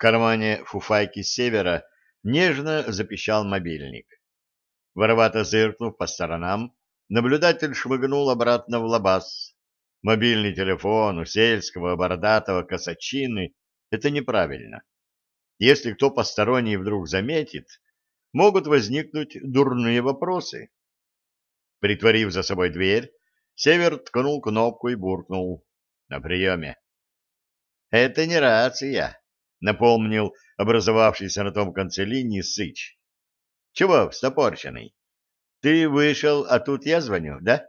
кармане фуфайки севера нежно запищал мобильник. Воровато зыркнув по сторонам, наблюдатель шмыгнул обратно в лабаз. Мобильный телефон у сельского бородатого косачины — это неправильно. Если кто посторонний вдруг заметит, могут возникнуть дурные вопросы. Притворив за собой дверь, Север ткнул кнопку и буркнул. На приеме. — Это не рация, — напомнил образовавшийся на том конце линии Сыч. — Чего встопорченный? Ты вышел, а тут я звоню, да?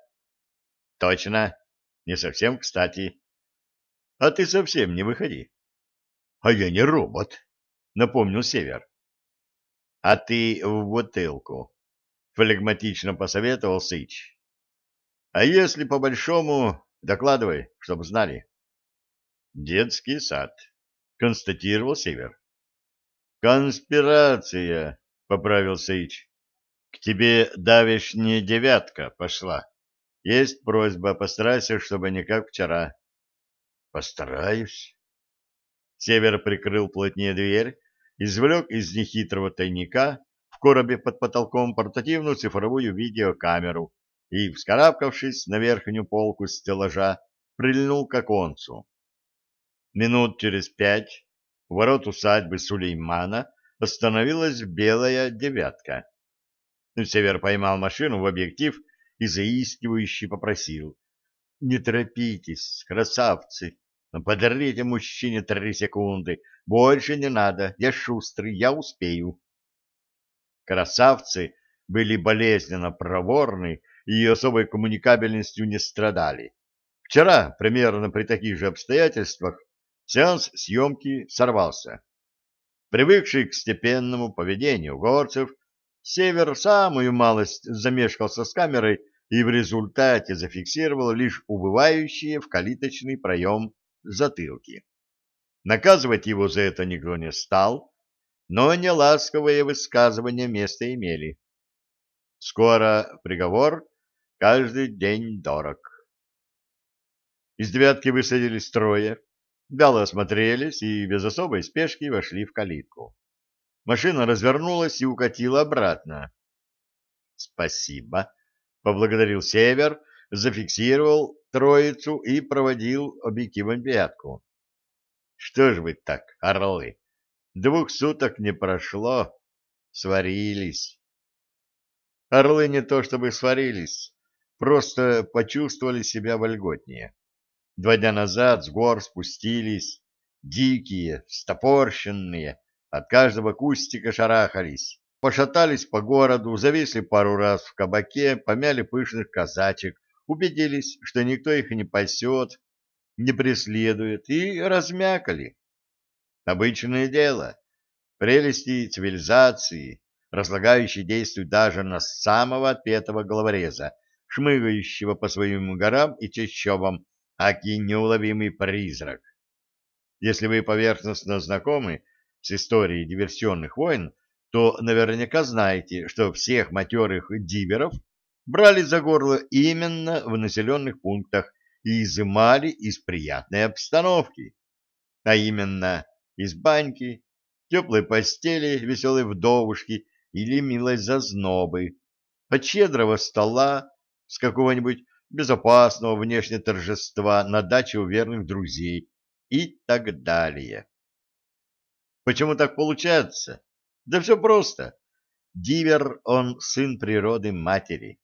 — Точно. Не совсем кстати. — А ты совсем не выходи. — А я не робот, — напомнил Север. — А ты в бутылку, — флегматично посоветовал Сыч. — А если по-большому, докладывай, чтобы знали. — Детский сад, — констатировал Север. — Конспирация, — поправил Сыч. — К тебе давешняя девятка пошла. Есть просьба, постарайся, чтобы не как вчера. — Постараюсь. Север прикрыл плотнее дверь, извлек из нехитрого тайника в коробе под потолком портативную цифровую видеокамеру и, вскарабкавшись на верхнюю полку стеллажа, прильнул к оконцу. Минут через пять у ворот усадьбы Сулеймана остановилась белая девятка. Север поймал машину в объектив и заискивающе попросил. — Не торопитесь, красавцы, Подарите мужчине три секунды. Больше не надо. Я шустрый, я успею. Красавцы были болезненно проворны и особой коммуникабельностью не страдали. Вчера, примерно при таких же обстоятельствах, сеанс съемки сорвался. Привыкший к степенному поведению горцев, Север самую малость замешкался с камерой и в результате зафиксировал лишь убывающие в калиточный проем затылки. Наказывать его за это никто не стал, но неласковые высказывания место имели. Скоро приговор, каждый день дорог. Из девятки высадились трое, вяло осмотрелись и без особой спешки вошли в калитку. Машина развернулась и укатила обратно. — Спасибо, — поблагодарил Север, зафиксировал троицу и проводил объективом пятку. Что ж вы так, орлы, двух суток не прошло, сварились. Орлы не то чтобы сварились, просто почувствовали себя вольготнее. Два дня назад с гор спустились, дикие, стопорщенные, от каждого кустика шарахались, пошатались по городу, зависли пару раз в кабаке, помяли пышных казачек, убедились, что никто их не пасет, не преследует, и размякали. Обычное дело. Прелести цивилизации, разлагающие действуют даже на самого отпетого головореза, шмыгающего по своим горам и чащобам, аки неуловимый призрак. Если вы поверхностно знакомы с историей диверсионных войн, то наверняка знаете, что всех матерых диверов брали за горло именно в населенных пунктах и изымали из приятной обстановки, а именно из баньки, теплой постели веселой вдовушки или милой зазнобы, от щедрого стола с какого-нибудь безопасного внешне торжества на даче у верных друзей и так далее. Почему так получается? Да все просто. Дивер, он сын природы матери.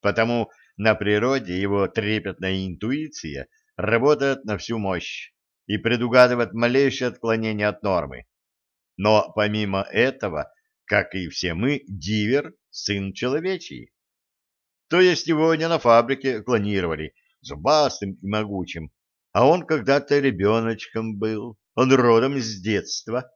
Потому на природе его трепетная интуиция работает на всю мощь и предугадывает малейшее отклонение от нормы. Но помимо этого, как и все мы, дивер — сын человечий. То есть его не на фабрике клонировали, зубастым и могучим, а он когда-то ребеночком был, он родом с детства.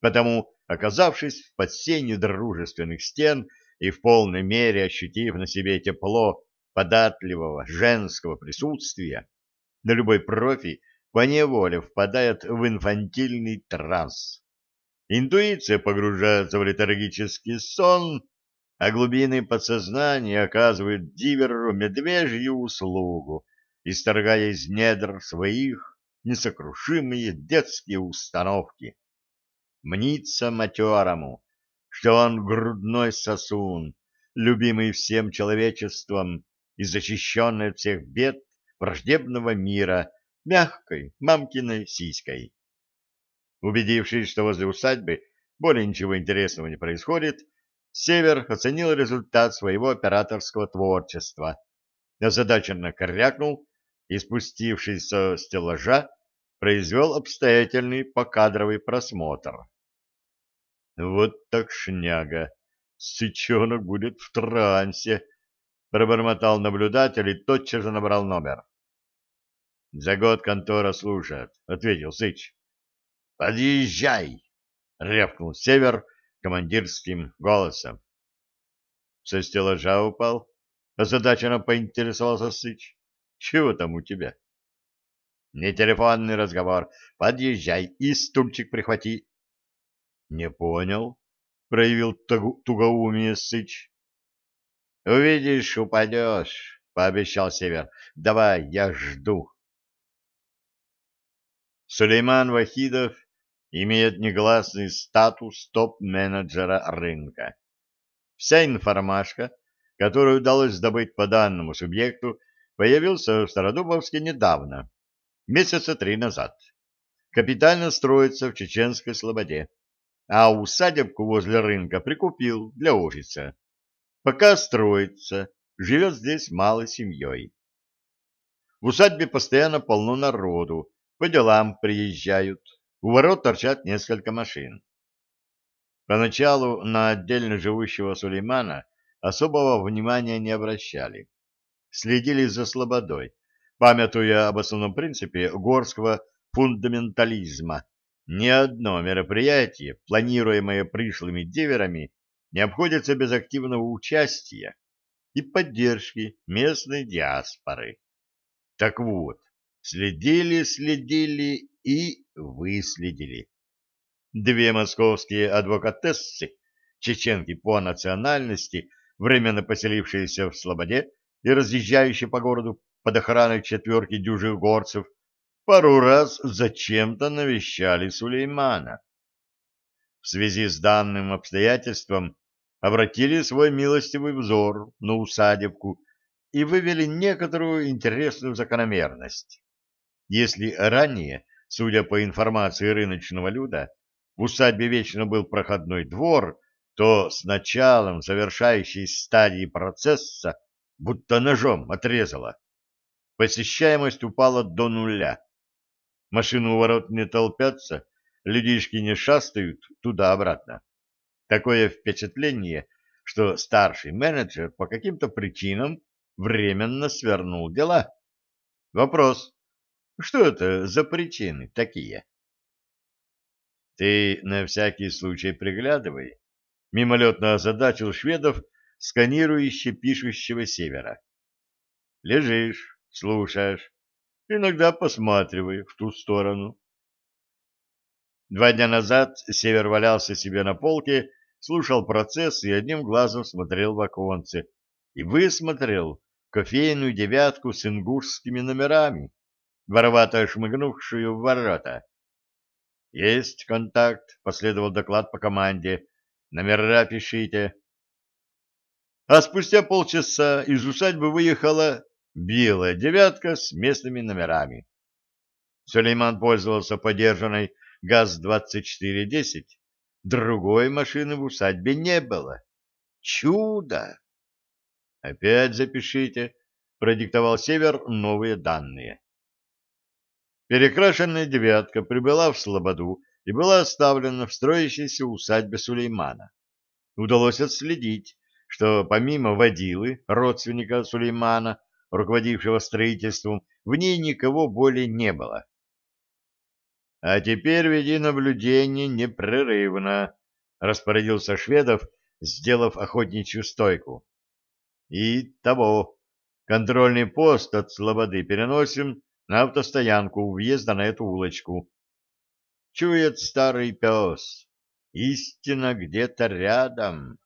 Потому, оказавшись в подсенью дружественных стен, и в полной мере ощутив на себе тепло податливого женского присутствия, на любой профи поневоле впадает в инфантильный транс. Интуиция погружается в летаргический сон, а глубины подсознания оказывают диверу медвежью услугу, исторгая из недр своих несокрушимые детские установки. мнится матерому, что он грудной сосун, любимый всем человечеством и защищенный от всех бед враждебного мира мягкой мамкиной сиськой. Убедившись, что возле усадьбы более ничего интересного не происходит, Север оценил результат своего операторского творчества, озадаченно коррякнул и, спустившись со стеллажа, произвел обстоятельный покадровый просмотр. Вот так шняга! Сычонок будет в трансе! — пробормотал наблюдатель и тотчас же набрал номер. — За год контора слушает, — ответил Сыч. — Подъезжай! — рявкнул Север командирским голосом. — Со стеллажа упал? — озадаченно поинтересовался Сыч. — Чего там у тебя? — Не телефонный разговор. Подъезжай и стульчик прихвати. — Не понял, — проявил тугоумие Сыч. — Увидишь, упадешь, — пообещал Север. — Давай, я жду. Сулейман Вахидов имеет негласный статус топ-менеджера рынка. Вся информашка, которую удалось добыть по данному субъекту, появился в Стародубовске недавно, месяца три назад. Капитально строится в Чеченской Слободе а усадебку возле рынка прикупил для офиса. Пока строится, живет здесь малой семьей. В усадьбе постоянно полно народу, по делам приезжают, у ворот торчат несколько машин. Поначалу на отдельно живущего Сулеймана особого внимания не обращали. Следили за слободой, памятуя об основном принципе горского фундаментализма ни одно мероприятие, планируемое пришлыми деверами, не обходится без активного участия и поддержки местной диаспоры. Так вот, следили, следили и выследили. Две московские адвокатессы, чеченки по национальности, временно поселившиеся в Слободе и разъезжающие по городу под охраной четверки дюжих горцев, пару раз зачем-то навещали Сулеймана. В связи с данным обстоятельством обратили свой милостивый взор на усадебку и вывели некоторую интересную закономерность. Если ранее, судя по информации рыночного люда, в усадьбе вечно был проходной двор, то с началом завершающей стадии процесса будто ножом отрезало. Посещаемость упала до нуля Машины у ворот не толпятся, людишки не шастают туда-обратно. Такое впечатление, что старший менеджер по каким-то причинам временно свернул дела. Вопрос, что это за причины такие? Ты на всякий случай приглядывай. Мимолетно озадачил шведов, сканирующий пишущего севера. Лежишь, слушаешь, иногда посматривай в ту сторону. Два дня назад Север валялся себе на полке, слушал процесс и одним глазом смотрел в оконце и высмотрел кофейную девятку с ингушскими номерами, воровато шмыгнувшую в ворота. «Есть контакт», — последовал доклад по команде. «Номера пишите». А спустя полчаса из усадьбы выехала белая девятка с местными номерами. Сулейман пользовался подержанной ГАЗ-2410. Другой машины в усадьбе не было. Чудо! Опять запишите, продиктовал Север новые данные. Перекрашенная девятка прибыла в Слободу и была оставлена в строящейся усадьбе Сулеймана. Удалось отследить, что помимо водилы, родственника Сулеймана, руководившего строительством, в ней никого более не было. — А теперь веди наблюдение непрерывно, — распорядился Шведов, сделав охотничью стойку. — И того. Контрольный пост от Слободы переносим на автостоянку у въезда на эту улочку. Чует старый пес. Истина где-то рядом.